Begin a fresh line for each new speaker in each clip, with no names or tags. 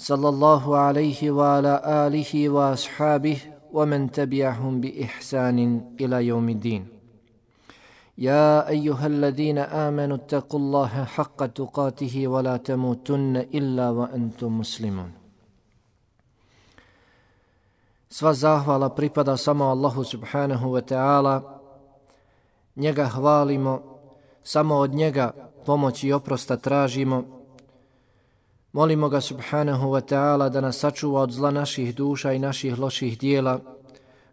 صلى الله عليه وعلى آله وأصحابه ومن تبعهم بإحسان إلى يوم الدين يا أيها الذين آمنوا اتقوا الله حق تقاته ولا تموتن إلا وأنتم مسلمون Sva zahvala pripada samo Allahu subhanahu wa ta'ala. Njega hvalimo, samo od njega pomoć i oprosta tražimo. Molimo ga subhanahu wa ta'ala da nas sačuva od zla naših duša i naših loših dijela,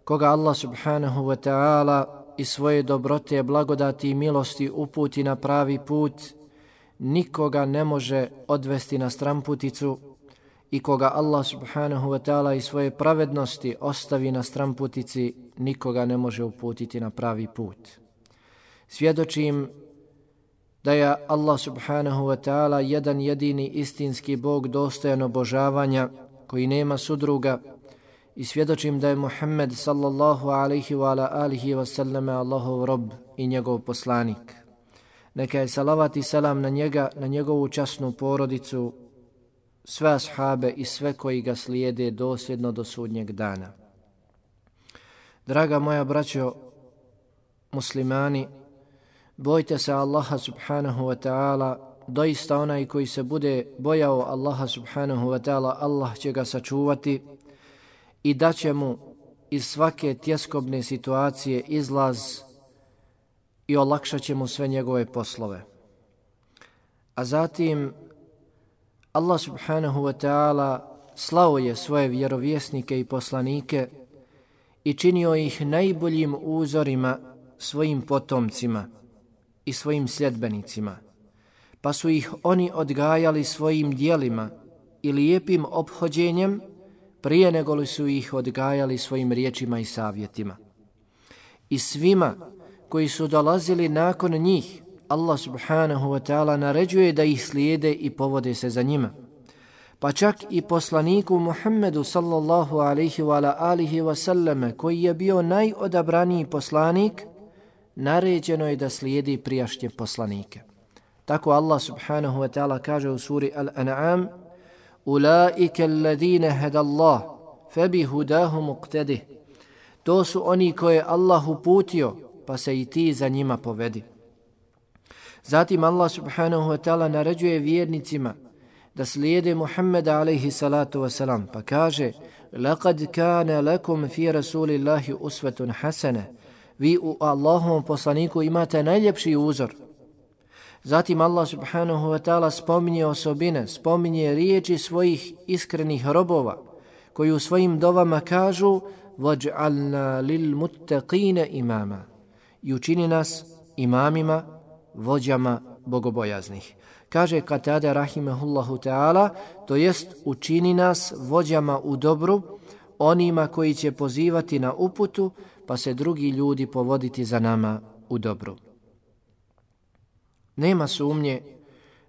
koga Allah subhanahu wa ta'ala i svoje dobrote, blagodati i milosti uputi na pravi put, nikoga ne može odvesti na stramputicu i koga Allah subhanahu wa ta'ala i svoje pravednosti ostavi na stramputici, nikoga ne može uputiti na pravi put. Svjedočim da je Allah subhanahu wa ta'ala jedan jedini istinski Bog dostojan obožavanja koji nema sudruga i svjedočim da je Muhammed sallallahu alaihi wa ala alihi wa sallame Allahov rob i njegov poslanik. Neka je salavat i selam na njega, na njegovu časnu porodicu, sve ashabe i sve koji ga slijede dosljedno do sudnjeg dana. Draga moja braćo muslimani, Bojte se Allaha subhanahu wa ta'ala, doista onaj koji se bude bojao Allaha subhanahu wa ta'ala, Allah će ga sačuvati i daće mu iz svake tjeskobne situacije izlaz i olakšat će mu sve njegove poslove. A zatim Allah subhanahu wa ta'ala slao je svoje vjerovjesnike i poslanike i činio ih najboljim uzorima svojim potomcima – i svojim sljedbenicima, pa su ih oni odgajali svojim dijelima i lijepim obhođenjem prije nego li su ih odgajali svojim riječima i savjetima. I svima koji su dolazili nakon njih, Allah subhanahu wa ta'ala naređuje da ih slijede i povode se za njima. Pa čak i poslaniku Muhammedu sallallahu alaihi wa alihi wa sallame koji je bio najodabraniji poslanik, naređeno je da slijedi prijašnje poslanike. Tako Allah subhanahu wa ta'ala kaže u suri Al-An'am Ulaike alladine hedallah febi hudahu muqtedih To su oni koje Allah uputio pa se i ti za njima povedi. Zatim Allah subhanahu wa ta'ala naređuje vjernicima da slijede Muhammeda alaihi salatu wasalam, pa kaže Laqad kana lakum fi rasulillahi أُسْوَةٌ حَسَنَةٌ vi u Allahovom poslaniku imate najljepši uzor. Zatim Allah subhanahu wa ta'ala spominje osobine, spominje riječi svojih iskrenih robova, koji u svojim dovama kažu وَجْعَلْنَا لِلْمُتَّقِينَ imama i učini nas imamima, vođama bogobojaznih. Kaže Katada rahimahullahu ta'ala, to jest učini nas vođama u dobru, onima koji će pozivati na uputu, pa se drugi ljudi povoditi za nama u dobru. Nema sumnje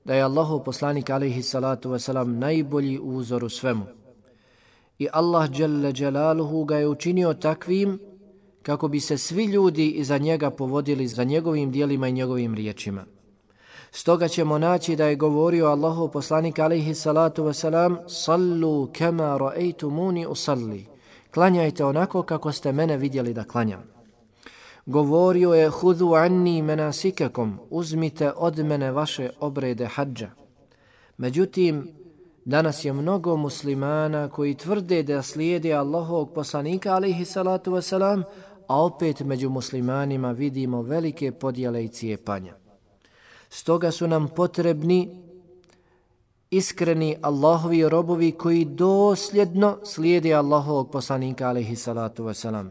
da je Allahu poslanik alaihi salatu wasalam najbolji uzor u svemu. I Allah dželle dželaluhu ga je učinio takvim kako bi se svi ljudi iza njega povodili za njegovim dijelima i njegovim riječima. Stoga ćemo naći da je govorio Allahu poslanik alaihi salatu wasalam Sallu kema ra'aytumuni usalli klanjajte onako kako ste mene vidjeli da klanjam. Govorio je, hudu anni menasikakom, uzmite od mene vaše obrede hađa. Međutim, danas je mnogo muslimana koji tvrde da slijede Allahovog poslanika, alaihi salatu wasalam, a opet među muslimanima vidimo velike podjele i cijepanja. Stoga su nam potrebni iskreni Allahovi robovi koji dosljedno slijede Allahovog poslanika alaihi salatu wasalam.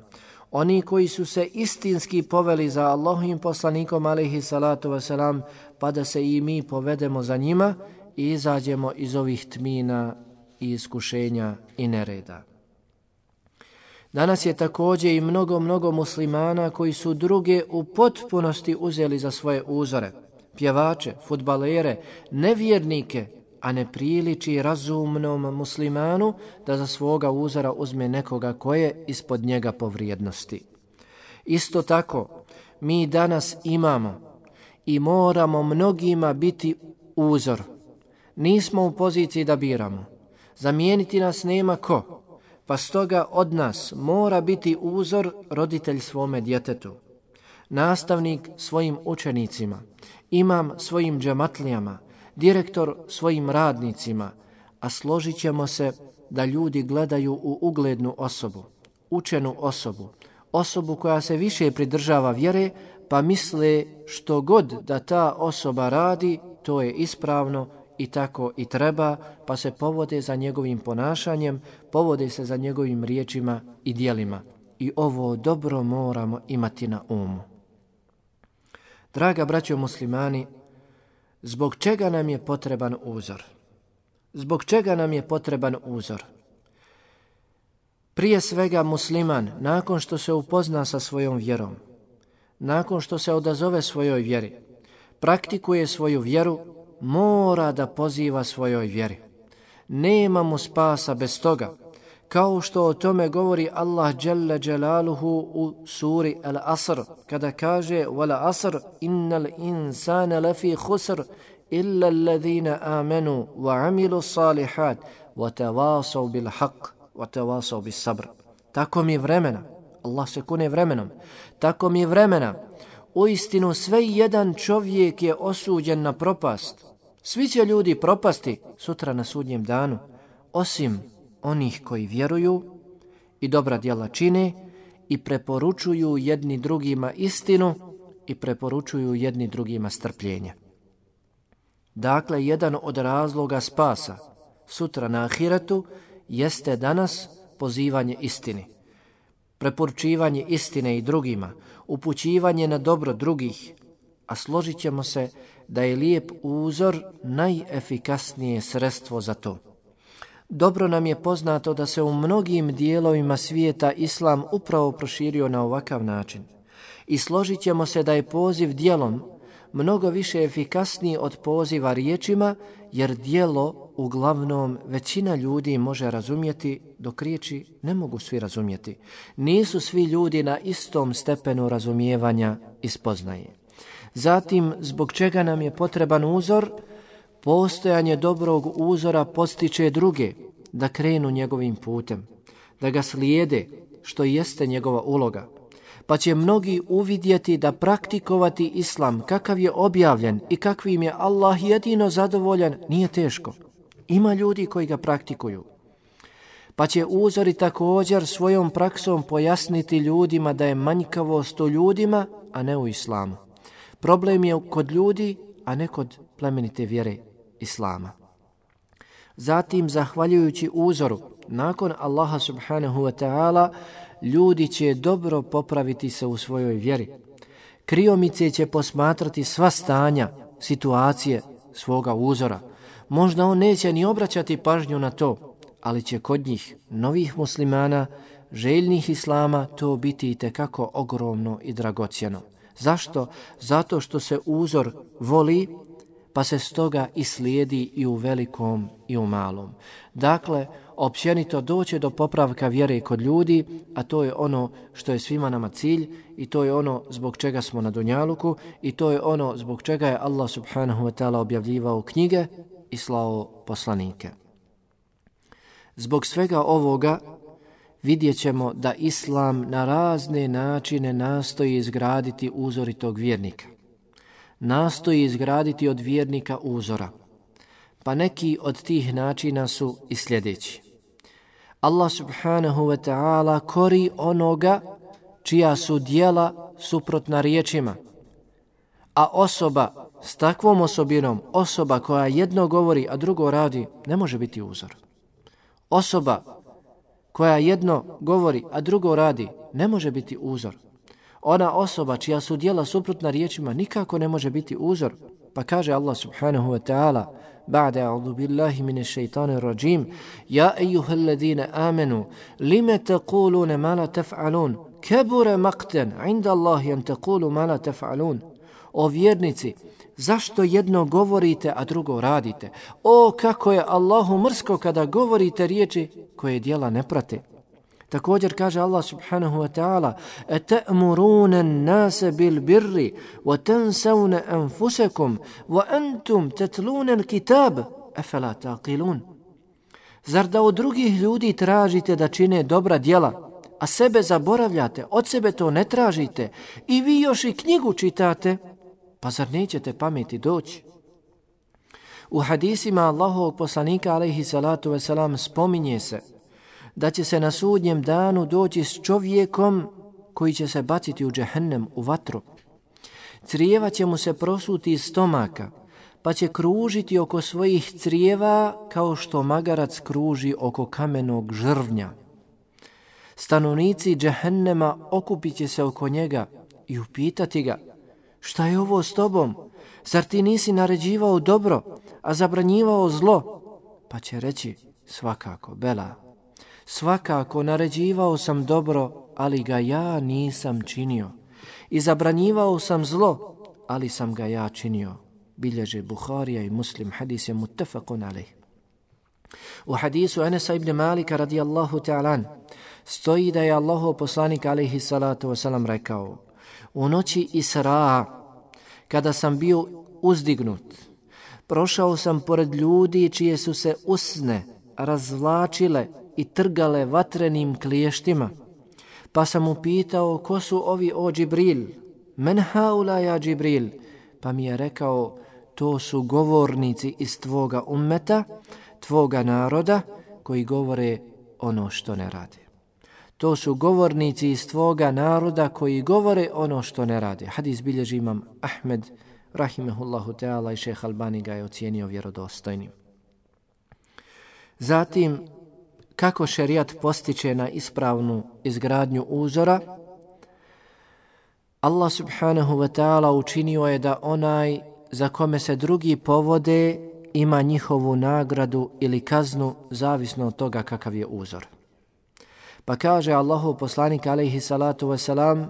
Oni koji su se istinski poveli za Allahovim poslanikom alaihi salatu wasalam pa da se i mi povedemo za njima i izađemo iz ovih tmina i iskušenja i nereda. Danas je također i mnogo, mnogo muslimana koji su druge u potpunosti uzeli za svoje uzore. Pjevače, futbalere, nevjernike, a ne priliči razumnom muslimanu da za svoga uzora uzme nekoga koje ispod njega po vrijednosti. Isto tako, mi danas imamo i moramo mnogima biti uzor. Nismo u poziciji da biramo. Zamijeniti nas nema ko, pa stoga od nas mora biti uzor roditelj svome djetetu, nastavnik svojim učenicima, imam svojim džematlijama, direktor svojim radnicima, a složit se da ljudi gledaju u uglednu osobu, učenu osobu, osobu koja se više pridržava vjere, pa misle što god da ta osoba radi, to je ispravno i tako i treba, pa se povode za njegovim ponašanjem, povode se za njegovim riječima i dijelima. I ovo dobro moramo imati na umu. Draga braćo muslimani, zbog čega nam je potreban uzor? Zbog čega nam je potreban uzor? Prije svega musliman, nakon što se upozna sa svojom vjerom, nakon što se odazove svojoj vjeri, praktikuje svoju vjeru, mora da poziva svojoj vjeri. Nema mu spasa bez toga, kao što o tome govori Allah Jalla Jalaluhu u suri Al-Asr, kada kaže Wala asr innal insana lafi khusr illa alladhina amanu wa amilu salihat wa tawasaw bil haqq wa tawasaw bis sabr. Tako mi vremena, Allah se kune vremenom, tako mi vremena, u istinu sve jedan čovjek je osuđen na propast. Svi će ljudi propasti sutra na sudnjem danu, osim onih koji vjeruju i dobra djela čine i preporučuju jedni drugima istinu i preporučuju jedni drugima strpljenje. Dakle, jedan od razloga spasa sutra na ahiretu jeste danas pozivanje istini. Preporučivanje istine i drugima, upućivanje na dobro drugih, a složit se da je lijep uzor najefikasnije sredstvo za to. Dobro nam je poznato da se u mnogim dijelovima svijeta islam upravo proširio na ovakav način. I složit ćemo se da je poziv dijelom mnogo više efikasniji od poziva riječima, jer dijelo uglavnom većina ljudi može razumjeti, dok riječi ne mogu svi razumjeti. Nisu svi ljudi na istom stepenu razumijevanja i spoznaje. Zatim, zbog čega nam je potreban uzor, postojanje dobrog uzora postiče druge da krenu njegovim putem, da ga slijede, što jeste njegova uloga. Pa će mnogi uvidjeti da praktikovati islam kakav je objavljen i kakvim je Allah jedino zadovoljan nije teško. Ima ljudi koji ga praktikuju. Pa će uzori također svojom praksom pojasniti ljudima da je manjkavost u ljudima, a ne u islamu. Problem je kod ljudi, a ne kod plemenite vjere Islama. Zatim, zahvaljujući uzoru, nakon Allaha subhanahu wa ta'ala, ljudi će dobro popraviti se u svojoj vjeri. Kriomice će posmatrati sva stanja, situacije svoga uzora. Možda on neće ni obraćati pažnju na to, ali će kod njih, novih muslimana, željnih islama, to biti i kako ogromno i dragocjeno. Zašto? Zato što se uzor voli, pa se stoga i slijedi i u velikom i u malom. Dakle, općenito doće do popravka vjere kod ljudi, a to je ono što je svima nama cilj i to je ono zbog čega smo na Dunjaluku i to je ono zbog čega je Allah subhanahu wa ta'ala objavljivao knjige i slao poslanike. Zbog svega ovoga vidjet ćemo da Islam na razne načine nastoji izgraditi uzoritog vjernika. Nastoji izgraditi od vjernika uzora. Pa neki od tih načina su i sljedeći. Allah subhanahu wa ta'ala kori onoga čija su dijela suprotna riječima. A osoba s takvom osobinom, osoba koja jedno govori, a drugo radi, ne može biti uzor. Osoba koja jedno govori, a drugo radi, ne može biti uzor. Ona osoba čija su dijela suprotna riječima nikako ne može biti uzor. Pa kaže Allah subhanahu wa ta'ala, Ba'da a'udhu billahi mine šeitane rajim Ja eyuhe alledine amenu, lime tequlune mala tef'alun, kebure makten, inda Allahi an tequlu mala tef'alun. O vjernici, zašto jedno govorite, a drugo radite? O, kako je Allahu mrsko kada govorite riječi koje dijela ne prate. Također kaže Allah subhanahu wa ta'ala أَتَأْمُرُونَ النَّاسَ بِالْبِرِّ وَتَنْسَوْنَ أَنفُسَكُمْ وَأَنْتُمْ تَتْلُونَ الْكِتَابِ أَفَلَا تَعْقِلُونَ Zar da od drugih ljudi tražite da čine dobra djela, a sebe zaboravljate, od sebe to ne tražite i vi još i knjigu čitate, pa zar nećete pameti doći? U hadisima Allahovog poslanika alaihi salatu wasalam spominje se da će se na sudnjem danu doći s čovjekom koji će se baciti u džehennem, u vatru. Crijeva će mu se prosuti iz stomaka, pa će kružiti oko svojih crijeva kao što magarac kruži oko kamenog žrvnja. Stanovnici džehennema okupit će se oko njega i upitati ga, šta je ovo s tobom? Zar ti nisi naređivao dobro, a zabranjivao zlo? Pa će reći, svakako, bela, Svakako naređivao sam dobro, ali ga ja nisam činio. I zabranjivao sam zlo, ali sam ga ja činio. Bilježe Buharija i Muslim hadis je mutafakun alih. U hadisu Enesa ibn Malika radijallahu ta'alan stoji da je Allahu poslanik alaihi salatu wasalam rekao U noći Isra, kada sam bio uzdignut, prošao sam pored ljudi čije su se usne razvlačile i trgale vatrenim kliještima. Pa sam mu pitao ko su ovi o Džibril? Men haula ja Džibril? Pa mi je rekao to su govornici iz tvoga ummeta, tvoga naroda koji govore ono što ne rade. To su govornici iz tvoga naroda koji govore ono što ne rade. Hadis bilježi imam Ahmed, rahimehullahu teala i šeha Albani ga je ocijenio vjerodostojnim. Zatim, kako šerijat postiče na ispravnu izgradnju uzora, Allah subhanahu wa ta'ala učinio je da onaj za kome se drugi povode ima njihovu nagradu ili kaznu zavisno od toga kakav je uzor. Pa kaže Allahu poslanik alaihi salatu wasalam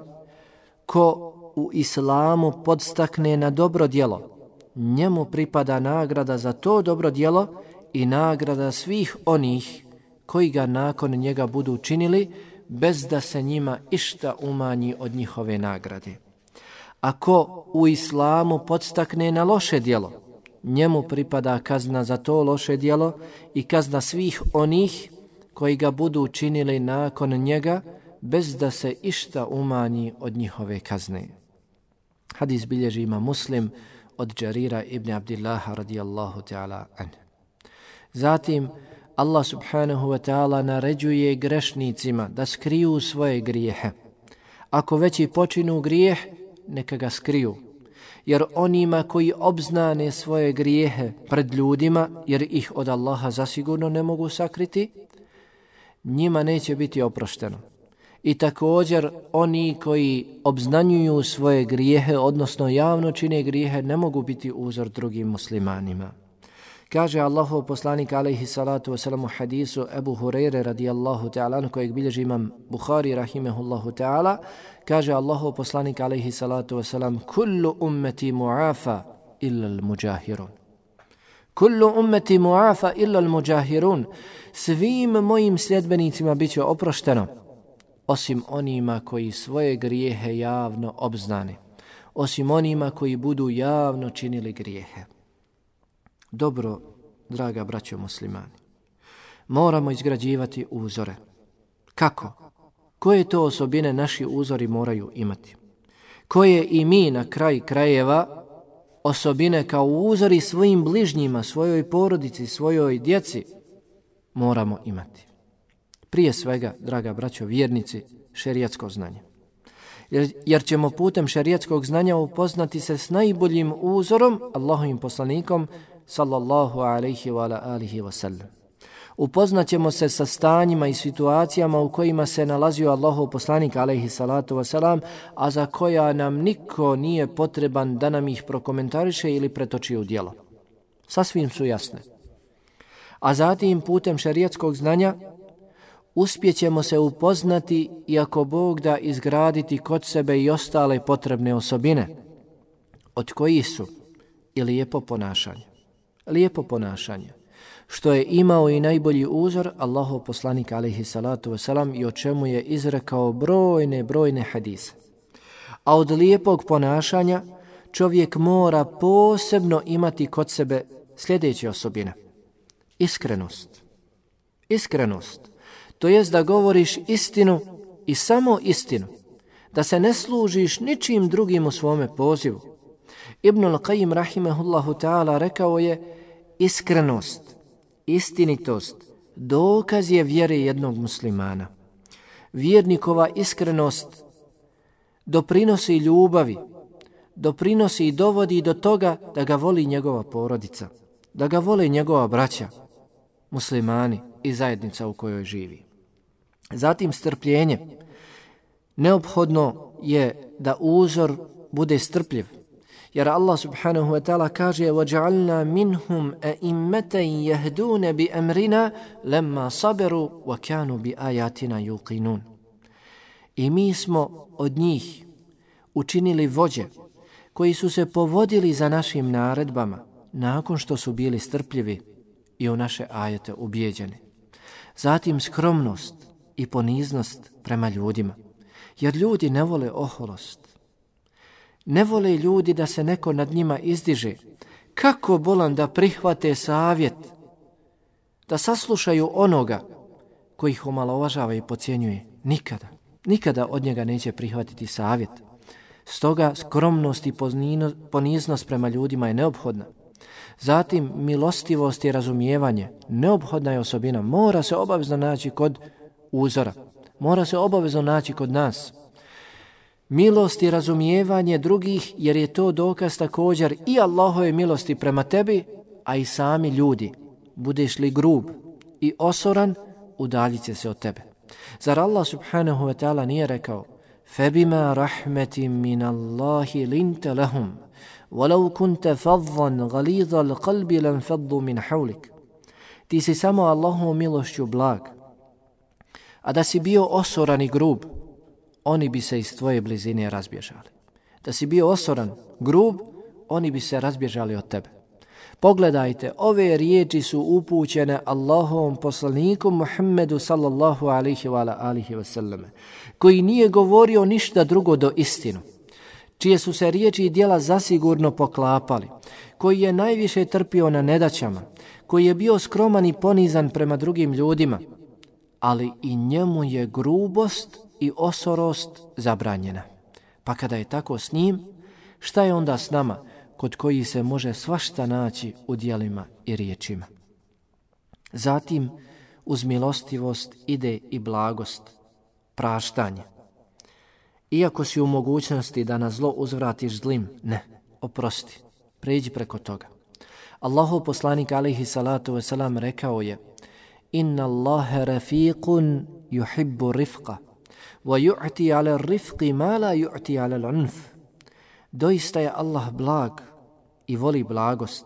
ko u islamu podstakne na dobro djelo, njemu pripada nagrada za to dobro djelo i nagrada svih onih koji ga nakon njega budu učinili bez da se njima išta umanji od njihove nagrade. Ako u islamu podstakne na loše djelo, njemu pripada kazna za to loše djelo i kazna svih onih koji ga budu učinili nakon njega bez da se išta umanji od njihove kazne. Hadis bilježi ima muslim od Đarira ibn Abdillaha radijallahu ta'ala an. Zatim, Allah subhanahu wa ta'ala naređuje grešnicima da skriju svoje grijehe. Ako već i počinu grijeh, neka ga skriju. Jer onima koji obznane svoje grijehe pred ljudima, jer ih od Allaha zasigurno ne mogu sakriti, njima neće biti oprošteno. I također oni koji obznanjuju svoje grijehe, odnosno javno čine grijehe, ne mogu biti uzor drugim muslimanima. Kaže Allahu poslanik alejhi salatu vesselam u hadisu Abu Hurajre radijallahu ta'ala kojeg bilježi imam Buhari rahimehullahu ta'ala kaže Allahu poslanik alejhi salatu vesselam kullu ummati mu'afa illa al-mujahirun Kullu ummeti mu'afa illa al-mujahirun Svim mojim sljedbenicima biće oprošteno osim onima koji svoje grijehe javno obznane osim onima koji budu javno činili grijehe dobro, draga braćo muslimani. Moramo izgrađivati uzore. Kako? Koje to osobine naši uzori moraju imati? Koje i mi na kraj krajeva osobine kao uzori svojim bližnjima, svojoj porodici, svojoj djeci moramo imati? Prije svega, draga braćo vjernici, šerijatsko znanje. Jer, jer ćemo putem šerijatskog znanja upoznati se s najboljim uzorom, Allahovim poslanikom, sallallahu alaihi wa alihi wa sallam. Upoznaćemo se sa stanjima i situacijama u kojima se nalazio Allahov poslanik alaihi salatu wasalam, a za koja nam niko nije potreban da nam ih prokomentariše ili pretoči u dijelo. Sasvim su jasne. A zatim putem šarijetskog znanja uspjećemo se upoznati i ako Bog da izgraditi kod sebe i ostale potrebne osobine, od kojih su i lijepo ponašanje. Lijepo ponašanje što je imao i najbolji uzor Allahu poslanik alaihi salatu wasalam i o čemu je izrekao brojne, brojne hadise. A od lijepog ponašanja čovjek mora posebno imati kod sebe sljedeće osobine. Iskrenost. Iskrenost. To jest da govoriš istinu i samo istinu. Da se ne služiš ničim drugim u svome pozivu. Ibn al-Qayyim rahimehullahu ta'ala rekao je iskrenost istinitost, dokaz je vjere jednog muslimana. Vjernikova iskrenost doprinosi ljubavi, doprinosi i dovodi do toga da ga voli njegova porodica, da ga vole njegova braća, muslimani i zajednica u kojoj živi. Zatim strpljenje. Neophodno je da uzor bude strpljiv, Jer Allah subhanahu wa ta'ala kaže وَجَعَلْنَا مِنْهُمْ أَئِمَّةً يَهْدُونَ بِأَمْرِنَا لَمَّا صَبَرُوا وَكَانُوا بِآيَاتِنَا يُقِنُونَ I mi smo od njih učinili vođe koji su se povodili za našim naredbama nakon što su bili strpljivi i u naše ajete ubijeđeni. Zatim skromnost i poniznost prema ljudima. Jer ljudi ne vole oholost. Ne vole ljudi da se neko nad njima izdiže. Kako bolan da prihvate savjet, da saslušaju onoga koji ih omalovažava i pocijenjuje? Nikada. Nikada od njega neće prihvatiti savjet. Stoga skromnost i poniznost prema ljudima je neophodna. Zatim milostivost i razumijevanje, neophodna je osobina, mora se obavezno naći kod uzora, mora se obavezno naći kod nas milost i razumijevanje drugih, jer je to dokaz također i Allahove milosti prema tebi, a i sami ljudi. Budeš li grub i osoran, udaljit će se od tebe. Zar Allah subhanahu wa ta'ala nije rekao فَبِمَا رَحْمَةٍ مِّنَ اللَّهِ لِنْتَ لَهُمْ وَلَوْ كُنْتَ فَضًّا غَلِيظَ الْقَلْبِ لَنْفَضُّ مِنْ حَوْلِكَ Ti si samo Allahovom milošću blag. A da si bio osoran i grub, oni bi se iz tvoje blizine razbježali. Da si bio osoran, grub, oni bi se razbježali od tebe. Pogledajte, ove riječi su upućene Allahovom poslaniku Muhammedu sallallahu alihi wa alihi wa sallame, koji nije govorio ništa drugo do istinu, čije su se riječi i dijela zasigurno poklapali, koji je najviše trpio na nedaćama, koji je bio skroman i ponizan prema drugim ljudima, ali i njemu je grubost i osorost zabranjena. Pa kada je tako s njim, šta je onda s nama kod koji se može svašta naći u dijelima i riječima? Zatim, uz milostivost ide i blagost, praštanje. Iako si u mogućnosti da na zlo uzvratiš zlim, ne, oprosti, pređi preko toga. Allahu poslanik alihi salatu wasalam rekao je Inna Allahe rafiqun yuhibbu rifqa وَيُعْتِي عَلَى الرِّفْقِ مَا لَا يُعْتِي عَلَى الْعُنْفِ Doista je Allah blag i voli blagost.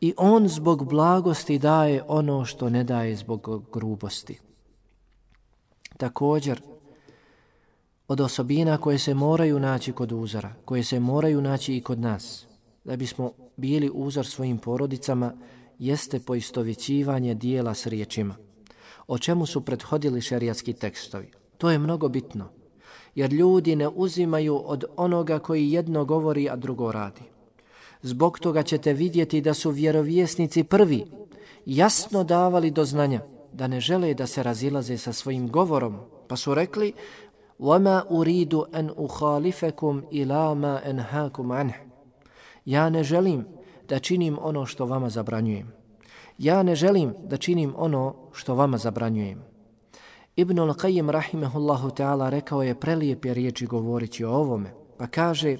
I on zbog blagosti daje ono što ne daje zbog grubosti. Također, od osobina koje se moraju naći kod uzora, koje se moraju naći i kod nas, da bismo bili uzor svojim porodicama, jeste poistovjećivanje dijela s riječima, o čemu su prethodili šerijatski tekstovi. To je mnogo bitno, jer ljudi ne uzimaju od onoga koji jedno govori, a drugo radi. Zbog toga ćete vidjeti da su vjerovjesnici prvi jasno davali do znanja da ne žele da se razilaze sa svojim govorom, pa su rekli وَمَا أُرِيدُ أَنْ أُخَالِفَكُمْ إِلَا مَا أَنْهَاكُمْ عَنْهِ Ja ne želim da činim ono što vama zabranjujem. Ja ne želim da činim ono što vama zabranjujem. Ibn al-Qayyim rahimehullahu ta'ala rekao je prelijepe riječi govoreći o ovome, pa kaže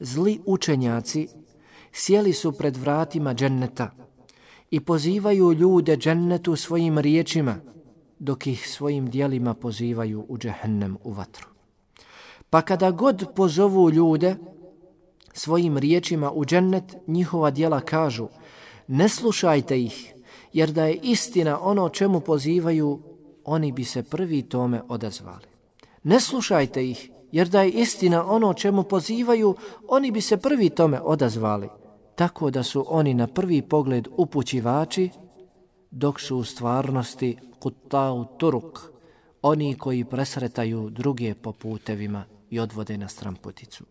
Zli učenjaci sjeli su pred vratima dženneta i pozivaju ljude džennetu svojim riječima, dok ih svojim dijelima pozivaju u džehennem u vatru. Pa kada god pozovu ljude svojim riječima u džennet, njihova dijela kažu ne slušajte ih, jer da je istina ono čemu pozivaju, oni bi se prvi tome odazvali. Ne slušajte ih, jer da je istina ono čemu pozivaju, oni bi se prvi tome odazvali, tako da su oni na prvi pogled upućivači, dok su u stvarnosti kutau turuk, oni koji presretaju druge po putevima i odvode na stramputicu.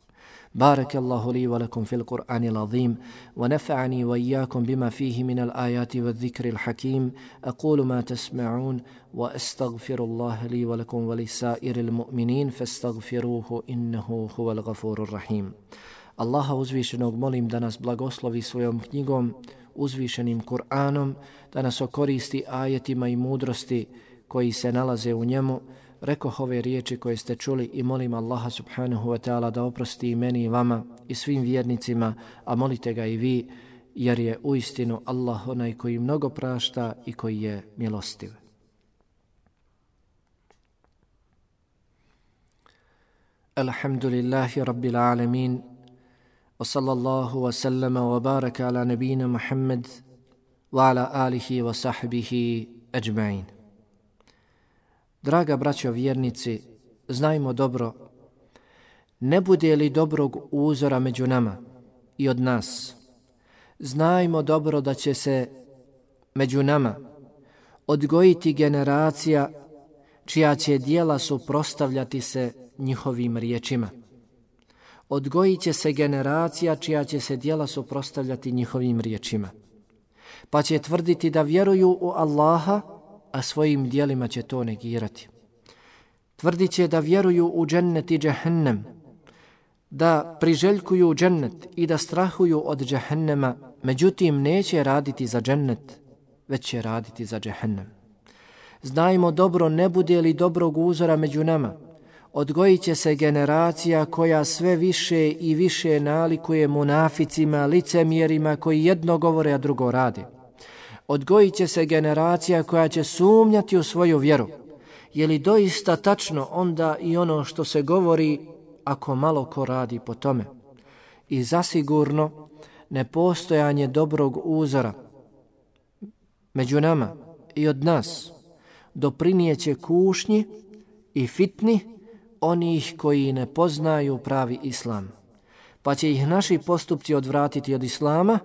بارك الله لي ولكم في القرآن العظيم ونفعني وإياكم بما فيه من الآيات والذكر الحكيم أقول ما تسمعون وأستغفر الله لي ولكم ولسائر المؤمنين فاستغفروه إنه هو الغفور الرحيم Allaha uzvišenog molim da nas blagoslovi svojom knjigom, uzvišenim Kur'anom, da nas okoristi ajetima i mudrosti koji se nalaze u njemu, Reko ove riječi koje ste čuli i molim Allaha subhanahu wa ta'ala da oprosti i meni i vama i svim vjernicima, a molite ga i vi, jer je u istinu Allah onaj koji mnogo prašta i koji je milostiv. Alhamdulillahi rabbil alamin wa sallallahu wa sallama wa baraka ala nabina Muhammad wa ala alihi wa sahbihi ajma'in. Draga braćo vjernici, znajmo dobro, ne bude li dobrog uzora među nama i od nas, znajmo dobro da će se među nama odgojiti generacija čija će dijela suprostavljati se njihovim riječima. Odgojit će se generacija čija će se dijela suprostavljati njihovim riječima. Pa će tvrditi da vjeruju u Allaha, a svojim dijelima će to negirati. Tvrdit će da vjeruju u džennet i džehennem, da priželjkuju džennet i da strahuju od džehennema, međutim neće raditi za džennet, već će raditi za džehennem. Znajmo dobro, ne bude li dobrog uzora među nama, odgojit će se generacija koja sve više i više nalikuje munaficima, licemjerima koji jedno govore, a drugo radi odgojit će se generacija koja će sumnjati u svoju vjeru. Je li doista tačno onda i ono što se govori ako malo ko radi po tome? I zasigurno nepostojanje dobrog uzora među nama i od nas doprinijeće kušnji i fitni onih koji ne poznaju pravi islam. Pa će ih naši postupci odvratiti od islama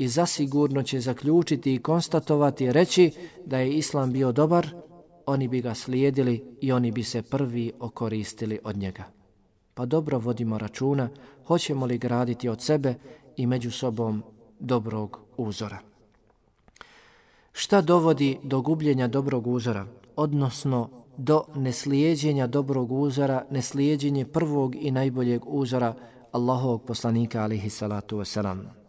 i zasigurno će zaključiti i konstatovati i reći da je islam bio dobar, oni bi ga slijedili i oni bi se prvi okoristili od njega. Pa dobro vodimo računa, hoćemo li graditi od sebe i među sobom dobrog uzora. Šta dovodi do gubljenja dobrog uzora, odnosno do neslijedjenja dobrog uzora, neslijedjenje prvog i najboljeg uzora Allahovog poslanika alihi salatu wasalam?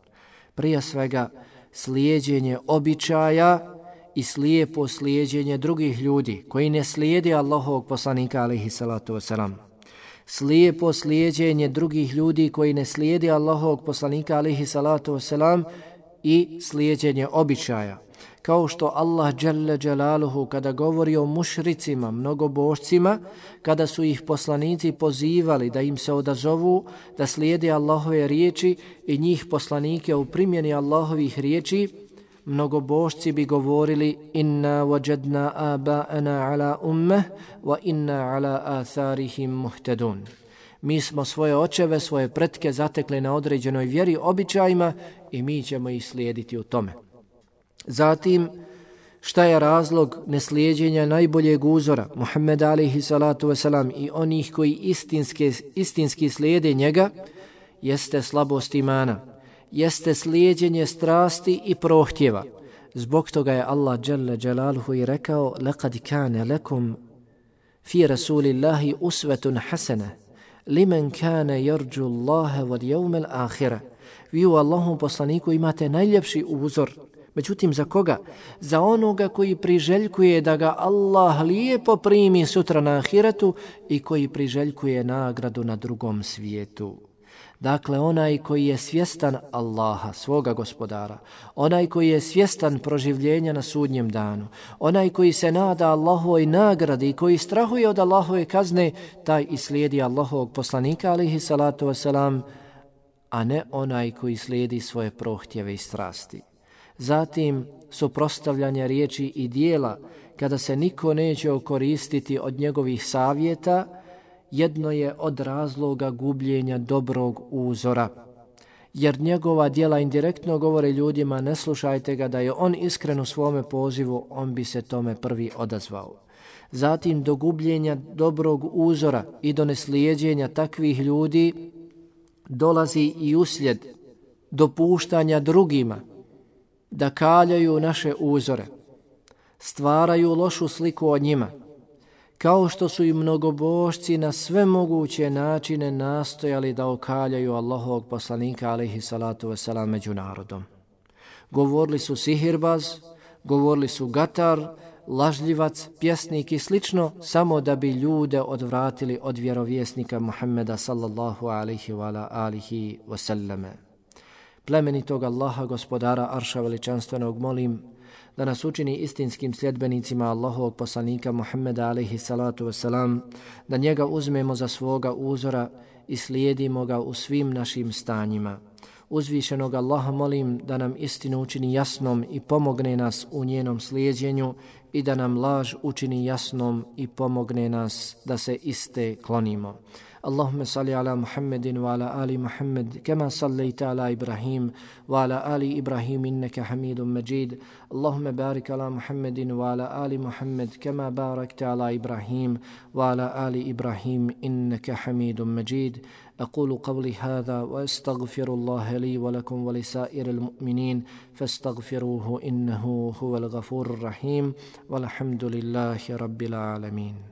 Prije svega slijedjenje običaja i slijepo slijedjenje drugih ljudi koji ne slijede Allahovog poslanika alaihi salatu wasalam. Slijepo slijedjenje drugih ljudi koji ne slijede Allahovog poslanika alaihi salatu wasalam i slijedjenje običaja kao što Allah Đelle Đelaluhu kada govori o mušricima, mnogobožcima, kada su ih poslanici pozivali da im se odazovu, da slijede Allahove riječi i njih poslanike u primjeni Allahovih riječi, mnogobožci bi govorili inna wajadna aba'ana ala ummeh wa inna ala atharihim muhtedun. Mi smo svoje očeve, svoje pretke zatekli na određenoj vjeri običajima i mi ćemo ih slijediti u tome. Zatim, šta je razlog neslijedjenja najboljeg uzora Muhammed alihi salatu wasalam i onih koji istinske, istinski slijede njega, jeste slabost imana, jeste slijedjenje strasti i prohtjeva. Zbog toga je Allah dželle dželaluhu i rekao لَقَدْ كَانَ لَكُمْ فِي رَسُولِ اللَّهِ أُسْوَةٌ حَسَنَةٌ لِمَنْ كَانَ يَرْجُ اللَّهَ وَالْيَوْمَ الْآخِرَ Vi u Allahom poslaniku imate najljepši uzor Međutim, za koga? Za onoga koji priželjkuje da ga Allah lijepo primi sutra na ahiretu i koji priželjkuje nagradu na drugom svijetu. Dakle, onaj koji je svjestan Allaha, svoga gospodara, onaj koji je svjestan proživljenja na sudnjem danu, onaj koji se nada Allahovoj nagradi i koji strahuje od Allahove kazne, taj i slijedi Allahovog poslanika, alihi salatu wasalam, a ne onaj koji slijedi svoje prohtjeve i strasti. Zatim, suprostavljanje riječi i dijela, kada se niko neće okoristiti od njegovih savjeta, jedno je od razloga gubljenja dobrog uzora. Jer njegova dijela indirektno govore ljudima, ne slušajte ga da je on iskren u svome pozivu, on bi se tome prvi odazvao. Zatim do gubljenja dobrog uzora i do neslijedjenja takvih ljudi dolazi i uslijed dopuštanja drugima da kaljaju naše uzore, stvaraju lošu sliku o njima, kao što su i mnogobošci na sve moguće načine nastojali da okaljaju Allahovog poslanika alaihi salatu wasalam među narodom. Govorili su sihirbaz, govorili su gatar, lažljivac, pjesnik i slično, samo da bi ljude odvratili od vjerovjesnika Muhammeda sallallahu alaihi wa alihi wasallame. Plemenitog Allaha, gospodara Arša veličanstvenog, molim da nas učini istinskim sljedbenicima Allahovog poslanika Muhammeda alaihi salatu wasalam, da njega uzmemo za svoga uzora i slijedimo ga u svim našim stanjima. Uzvišenog Allaha molim da nam istinu učini jasnom i pomogne nas u njenom slijedjenju i da nam laž učini jasnom i pomogne nas da se iste klonimo. اللهم صل على محمد وعلى آل محمد كما صليت على إبراهيم وعلى آل إبراهيم إنك حميد مجيد. اللهم بارك على محمد وعلى آل محمد كما باركت على إبراهيم وعلى آل إبراهيم إنك حميد مجيد. أقول قولي هذا وأستغفر الله لي ولكم ولسائر المؤمنين فاستغفروه إنه هو الغفور الرحيم. والحمد لله رب العالمين.